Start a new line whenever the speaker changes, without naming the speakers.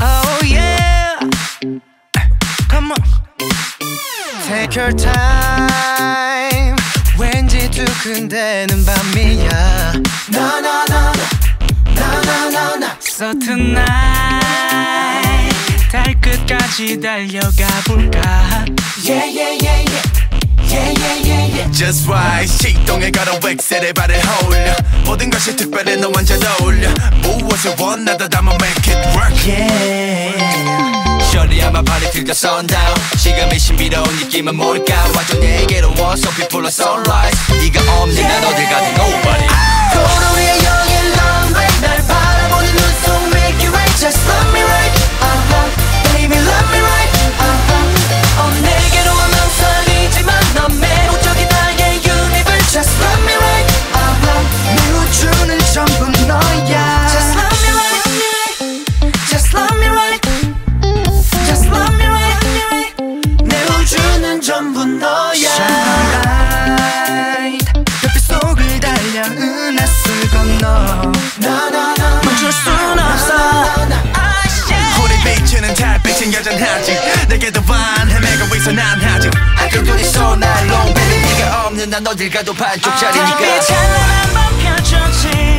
Oh yeah Come on Take your time 왠지 두근대는 밤이야
No no no no no no no
So tonight 달 끝까지 달려가 볼까
Yeah yeah yeah yeah
Just right 시동에 걸어 웩셀에 발을 홀려 모든 것이 특별해 너 완전 어울려 무엇을 원하다 담아 make it work
Yeah
Shorty party till the sundown 시간의 신비로운 느낌은 뭘까 완전 내게로 와서 people are sunrise 네가 없는 난 어딜 가든 nobody
있어 난 아직
아껴 눈이 쏘 날롱. 벨리 네가 없는 난 어딜 가도 반쪽짜리니까.
달빛 찬란한 밤 펼쳐진